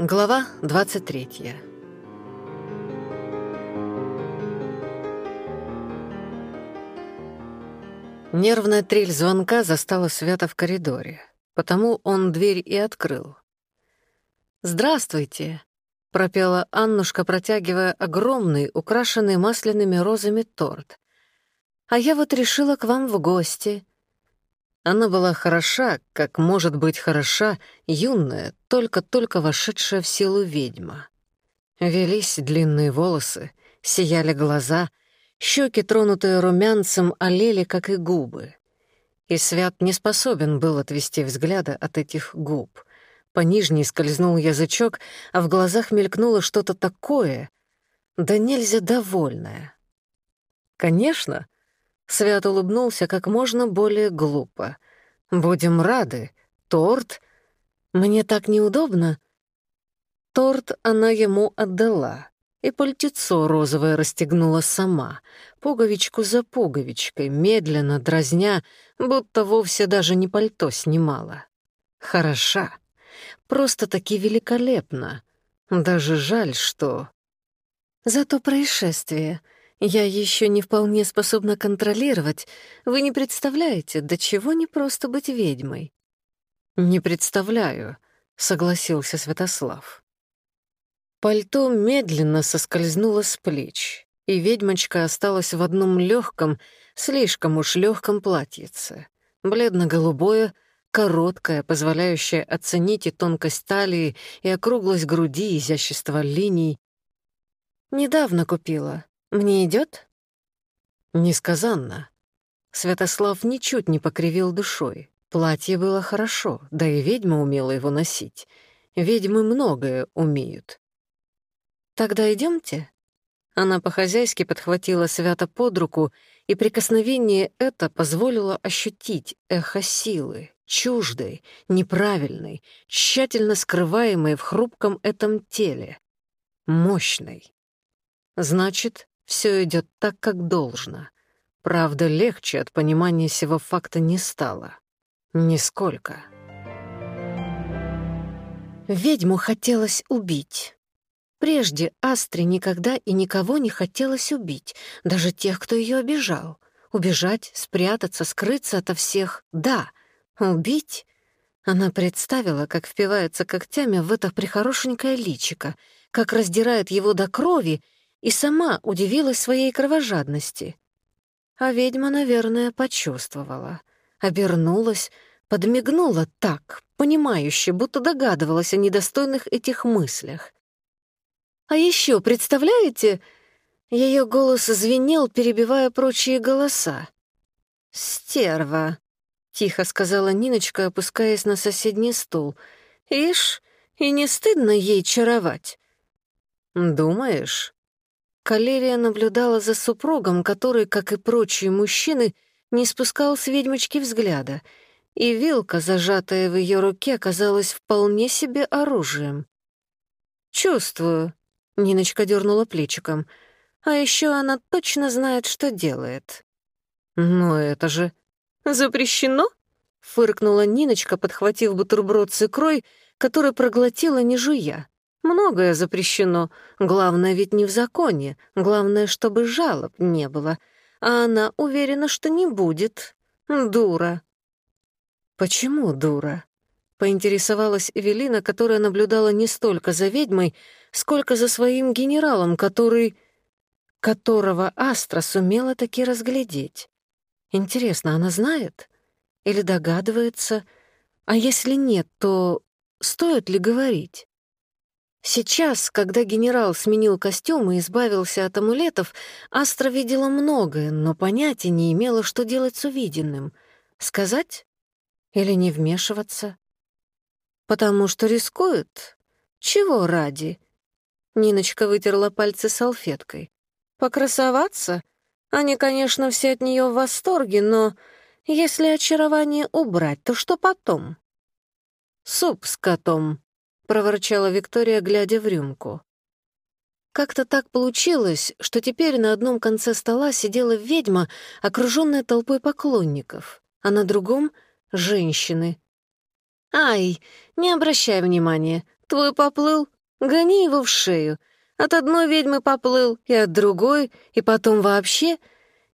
Глава 23 Нервная трель звонка застала Свята в коридоре, потому он дверь и открыл. «Здравствуйте!» — пропела Аннушка, протягивая огромный, украшенный масляными розами торт. «А я вот решила к вам в гости. Она была хороша, как может быть хороша юная, только-только вошедшая в силу ведьма. Велись длинные волосы, сияли глаза, щеки, тронутые румянцем, олели, как и губы. И Свят не способен был отвести взгляда от этих губ. По нижней скользнул язычок, а в глазах мелькнуло что-то такое, да нельзя довольное. Конечно, Свят улыбнулся как можно более глупо. «Будем рады. Торт? Мне так неудобно». Торт она ему отдала, и пальтецо розовое расстегнула сама, пуговичку за пуговичкой, медленно, дразня, будто вовсе даже не пальто снимала. Хороша. Просто-таки великолепно. Даже жаль, что... Зато происшествие я еще не вполне способна контролировать. Вы не представляете, до чего не просто быть ведьмой. Не представляю, согласился Святослав. Пальто медленно соскользнуло с плеч, и ведьмочка осталась в одном легком, слишком уж легком платьице. Бледно-голубое, короткое, позволяющее оценить и тонкость талии, и округлость груди, изящество линий. Недавно купила, «Мне идет? «Несказанно». Святослав ничуть не покривил душой. Платье было хорошо, да и ведьма умела его носить. Ведьмы многое умеют. «Тогда идемте. Она по-хозяйски подхватила свято под руку, и прикосновение это позволило ощутить эхо силы, чуждой, неправильной, тщательно скрываемой в хрупком этом теле, мощной. Значит, все идет так, как должно. Правда, легче от понимания сего факта не стало. Нисколько. Ведьму хотелось убить. Прежде Астре никогда и никого не хотелось убить, даже тех, кто ее обижал. Убежать, спрятаться, скрыться ото всех — да. Убить? Она представила, как впивается когтями в это прихорошенькое личико, как раздирает его до крови и сама удивилась своей кровожадности. А ведьма, наверное, почувствовала. Обернулась, подмигнула так, понимающе, будто догадывалась о недостойных этих мыслях. «А еще, представляете...» Ее голос звенел, перебивая прочие голоса. «Стерва», — тихо сказала Ниночка, опускаясь на соседний стул. «Ишь, и не стыдно ей чаровать?» «Думаешь?» Калерия наблюдала за супругом, который, как и прочие мужчины, не спускал с ведьмочки взгляда, и вилка, зажатая в ее руке, оказалась вполне себе оружием. «Чувствую», — Ниночка дернула плечиком, «а еще она точно знает, что делает». «Но это же...» «Запрещено?» — фыркнула Ниночка, подхватив бутерброд с икрой, который проглотила, не жуя. Многое запрещено. Главное ведь не в законе. Главное, чтобы жалоб не было. А она уверена, что не будет. Дура. Почему дура? Поинтересовалась Эвелина, которая наблюдала не столько за ведьмой, сколько за своим генералом, который... которого Астра сумела таки разглядеть. Интересно, она знает? Или догадывается? А если нет, то стоит ли говорить? Сейчас, когда генерал сменил костюм и избавился от амулетов, Астра видела многое, но понятия не имела, что делать с увиденным. Сказать или не вмешиваться? Потому что рискует. Чего ради? Ниночка вытерла пальцы салфеткой. Покрасоваться? Они, конечно, все от нее в восторге, но если очарование убрать, то что потом? Суп с котом, проворчала Виктория, глядя в рюмку. Как-то так получилось, что теперь на одном конце стола сидела ведьма, окруженная толпой поклонников, а на другом — женщины. «Ай, не обращай внимания, твой поплыл, гони его в шею. От одной ведьмы поплыл, и от другой, и потом вообще.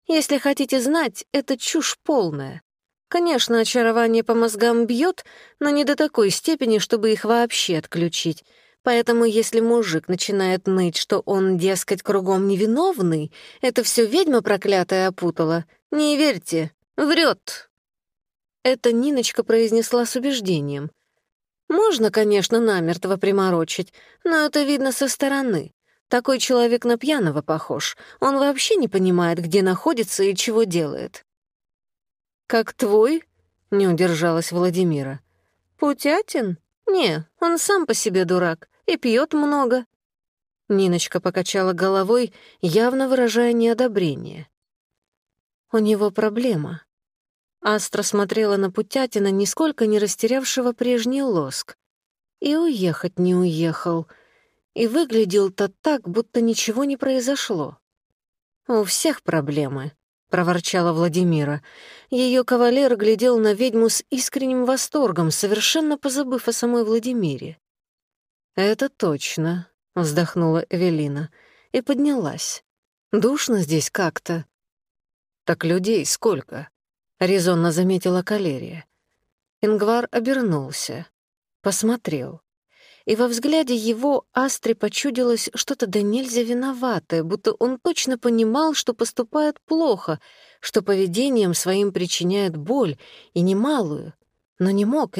Если хотите знать, это чушь полная. Конечно, очарование по мозгам бьет, но не до такой степени, чтобы их вообще отключить. Поэтому если мужик начинает ныть, что он, дескать, кругом невиновный, это все ведьма проклятая опутала. Не верьте, врет. Это Ниночка произнесла с убеждением. Можно, конечно, намертво приморочить, но это видно со стороны. Такой человек на пьяного похож. Он вообще не понимает, где находится и чего делает. «Как твой?» — не удержалась Владимира. «Путятин? Не, он сам по себе дурак и пьет много». Ниночка покачала головой, явно выражая неодобрение. «У него проблема». Астра смотрела на Путятина, нисколько не растерявшего прежний лоск. И уехать не уехал. И выглядел-то так, будто ничего не произошло. «У всех проблемы», проворчала Владимира. Ее кавалер глядел на ведьму с искренним восторгом, совершенно позабыв о самой Владимире. «Это точно», — вздохнула Эвелина и поднялась. «Душно здесь как-то». «Так людей сколько?» — резонно заметила Калерия. Ингвар обернулся, посмотрел. и во взгляде его Астре почудилось что-то да нельзя виноватое, будто он точно понимал, что поступает плохо, что поведением своим причиняет боль, и немалую, но не мог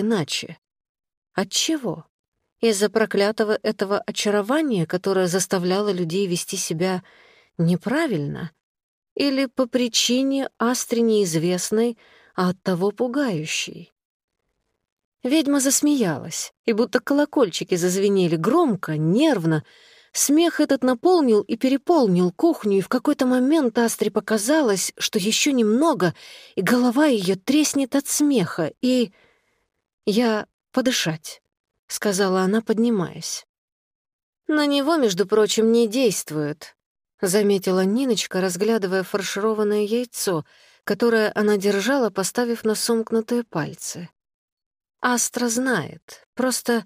иначе. Отчего? Из-за проклятого этого очарования, которое заставляло людей вести себя неправильно? Или по причине Астре неизвестной, а оттого пугающей? Ведьма засмеялась, и будто колокольчики зазвенели громко, нервно. Смех этот наполнил и переполнил кухню, и в какой-то момент Астре показалось, что еще немного, и голова ее треснет от смеха, и... «Я подышать», — сказала она, поднимаясь. «На него, между прочим, не действует», — заметила Ниночка, разглядывая фаршированное яйцо, которое она держала, поставив на сомкнутые пальцы. Астра знает, просто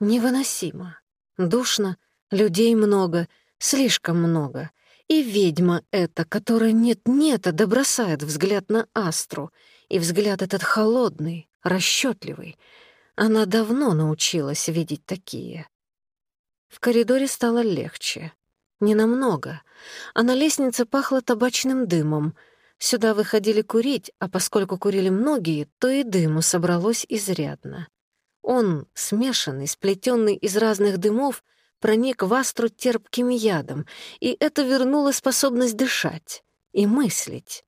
невыносимо. Душно, людей много, слишком много. И ведьма эта, которая нет-нет, а добросает взгляд на Астру, и взгляд этот холодный, расчетливый. Она давно научилась видеть такие. В коридоре стало легче. Ненамного. А на лестнице пахло табачным дымом — Сюда выходили курить, а поскольку курили многие, то и дыму собралось изрядно. Он, смешанный, сплетенный из разных дымов, проник в астру терпким ядом, и это вернуло способность дышать и мыслить.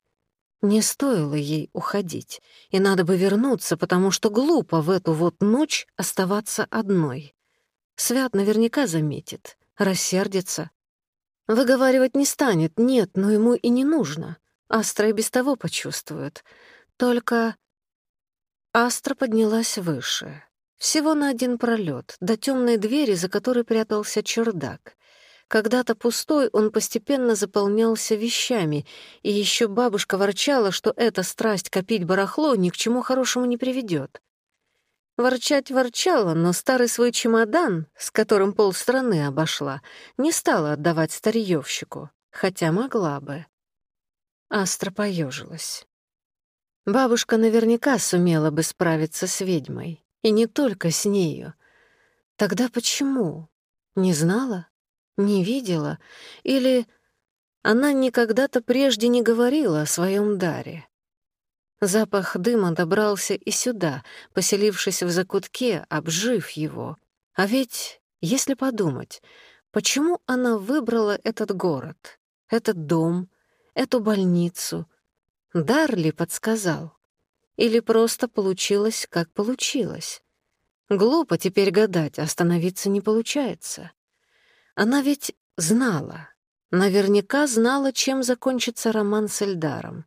Не стоило ей уходить, и надо бы вернуться, потому что глупо в эту вот ночь оставаться одной. Свят наверняка заметит, рассердится. Выговаривать не станет, нет, но ему и не нужно. Астра без того почувствует. Только Астра поднялась выше. Всего на один пролет, до темной двери, за которой прятался чердак. Когда-то пустой он постепенно заполнялся вещами, и еще бабушка ворчала, что эта страсть копить барахло ни к чему хорошему не приведет. Ворчать ворчала, но старый свой чемодан, с которым полстраны обошла, не стала отдавать старьевщику, хотя могла бы. Астра поежилась. Бабушка наверняка сумела бы справиться с ведьмой, и не только с нею. Тогда почему? Не знала? Не видела? Или она никогда-то прежде не говорила о своем даре? Запах дыма добрался и сюда, поселившись в закутке, обжив его. А ведь, если подумать, почему она выбрала этот город, этот дом, эту больницу. Дарли подсказал. Или просто получилось, как получилось. Глупо теперь гадать, остановиться не получается. Она ведь знала, наверняка знала, чем закончится роман с Эльдаром,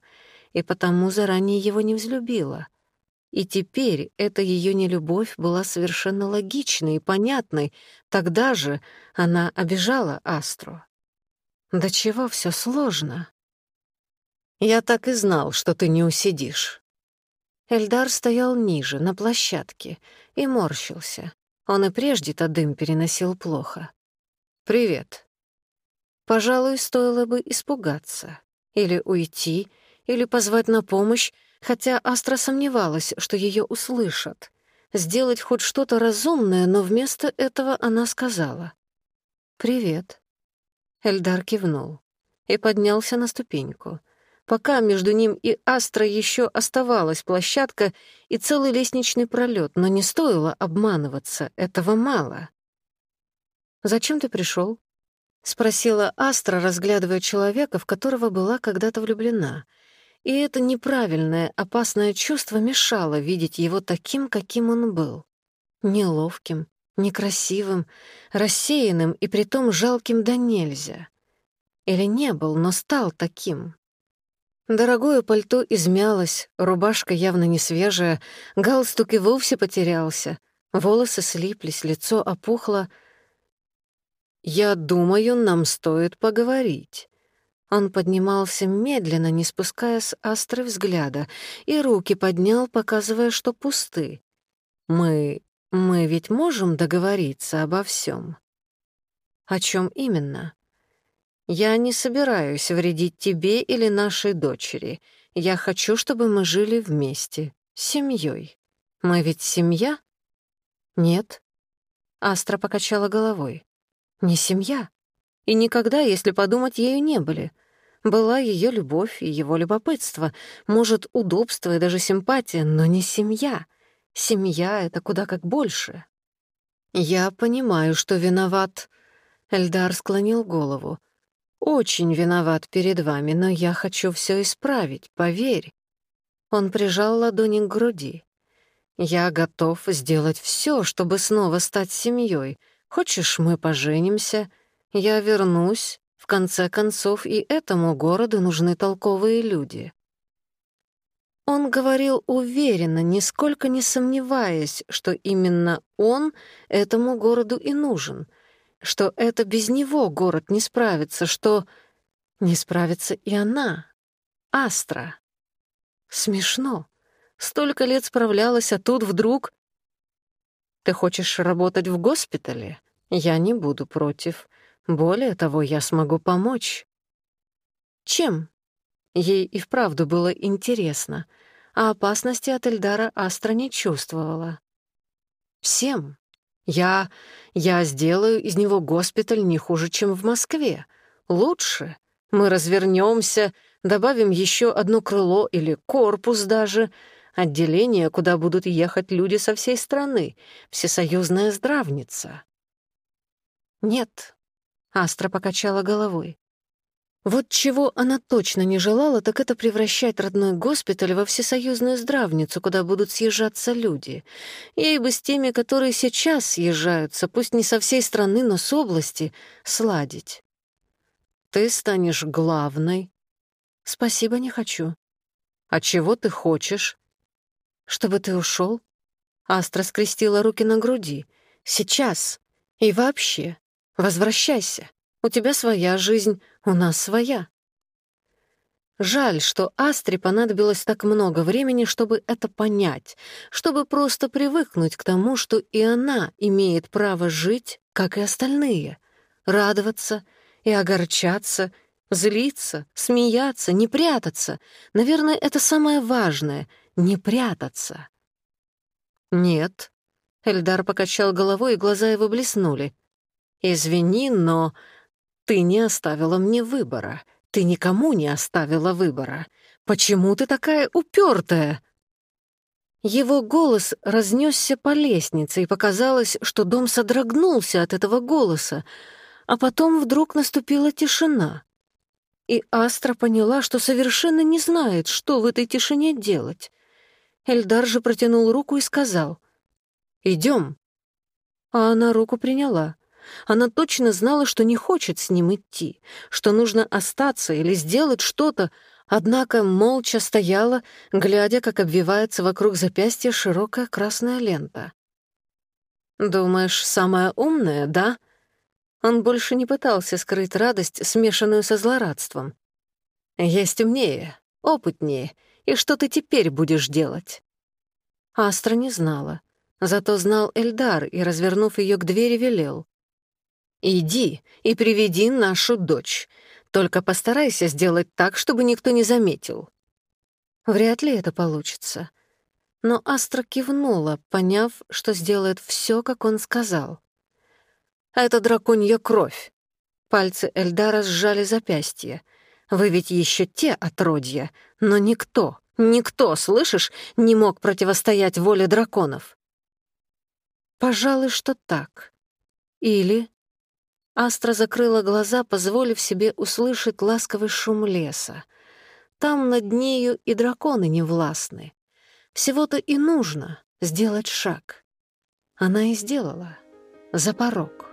и потому заранее его не взлюбила. И теперь эта ее нелюбовь была совершенно логичной и понятной. Тогда же она обижала Астру. Да чего все сложно? Я так и знал, что ты не усидишь». Эльдар стоял ниже, на площадке, и морщился. Он и прежде-то дым переносил плохо. «Привет». Пожалуй, стоило бы испугаться. Или уйти, или позвать на помощь, хотя Астра сомневалась, что ее услышат. Сделать хоть что-то разумное, но вместо этого она сказала. «Привет». Эльдар кивнул и поднялся на ступеньку — Пока между ним и Астро еще оставалась площадка и целый лестничный пролет, но не стоило обманываться, этого мало. «Зачем ты пришел? спросила Астра, разглядывая человека, в которого была когда-то влюблена. И это неправильное, опасное чувство мешало видеть его таким, каким он был. Неловким, некрасивым, рассеянным и притом жалким да нельзя. Или не был, но стал таким. Дорогое пальто измялось, рубашка явно не свежая, галстук и вовсе потерялся. Волосы слиплись, лицо опухло. «Я думаю, нам стоит поговорить». Он поднимался медленно, не спуская с астры взгляда, и руки поднял, показывая, что пусты. «Мы... мы ведь можем договориться обо всем. «О чем именно?» Я не собираюсь вредить тебе или нашей дочери. Я хочу, чтобы мы жили вместе, семьей. Мы ведь семья? Нет. Астра покачала головой. Не семья. И никогда, если подумать, ею не были. Была ее любовь и его любопытство, может, удобство и даже симпатия, но не семья — Семья — это куда как больше. Я понимаю, что виноват. Эльдар склонил голову. Очень виноват перед вами, но я хочу все исправить, поверь. Он прижал ладони к груди. Я готов сделать все, чтобы снова стать семьей. Хочешь, мы поженимся? Я вернусь. В конце концов, и этому городу нужны толковые люди. Он говорил уверенно, нисколько не сомневаясь, что именно он этому городу и нужен, что это без него город не справится, что не справится и она, Астра. Смешно. Столько лет справлялась, а тут вдруг... Ты хочешь работать в госпитале? Я не буду против. Более того, я смогу помочь. Чем? Ей и вправду было интересно, а опасности от Эльдара Астра не чувствовала. Всем. Я... я сделаю из него госпиталь не хуже, чем в Москве. Лучше. Мы развернемся, добавим еще одно крыло или корпус даже, отделение, куда будут ехать люди со всей страны, всесоюзная здравница». «Нет», — Астра покачала головой. Вот чего она точно не желала, так это превращать родной госпиталь во всесоюзную здравницу, куда будут съезжаться люди. Ей бы с теми, которые сейчас съезжаются, пусть не со всей страны, но с области, сладить. Ты станешь главной. Спасибо, не хочу. А чего ты хочешь? Чтобы ты ушел? Астра скрестила руки на груди. Сейчас. И вообще. Возвращайся. У тебя своя жизнь, у нас своя. Жаль, что Астре понадобилось так много времени, чтобы это понять, чтобы просто привыкнуть к тому, что и она имеет право жить, как и остальные, радоваться и огорчаться, злиться, смеяться, не прятаться. Наверное, это самое важное — не прятаться. «Нет», — Эльдар покачал головой, и глаза его блеснули. «Извини, но ты не оставила мне выбора. Ты никому не оставила выбора. Почему ты такая упертая?» Его голос разнесся по лестнице, и показалось, что дом содрогнулся от этого голоса, а потом вдруг наступила тишина. И Астра поняла, что совершенно не знает, что в этой тишине делать. Эльдар же протянул руку и сказал «Идем». А она руку приняла. Она точно знала, что не хочет с ним идти, что нужно остаться или сделать что-то, однако молча стояла, глядя, как обвивается вокруг запястья широкая красная лента. «Думаешь, самая умная, да?» Он больше не пытался скрыть радость, смешанную со злорадством. «Есть умнее, опытнее, и что ты теперь будешь делать?» Астра не знала. Зато знал Эльдар и, развернув ее к двери, велел. Иди и приведи нашу дочь. Только постарайся сделать так, чтобы никто не заметил». Вряд ли это получится. Но Астра кивнула, поняв, что сделает все, как он сказал. «Это драконья кровь». Пальцы Эльдара сжали запястье. «Вы ведь еще те отродья, но никто, никто, слышишь, не мог противостоять воле драконов». «Пожалуй, что так. Или Астра закрыла глаза, позволив себе услышать ласковый шум леса. Там над нею и драконы не властны. Всего-то и нужно сделать шаг. Она и сделала. За порог.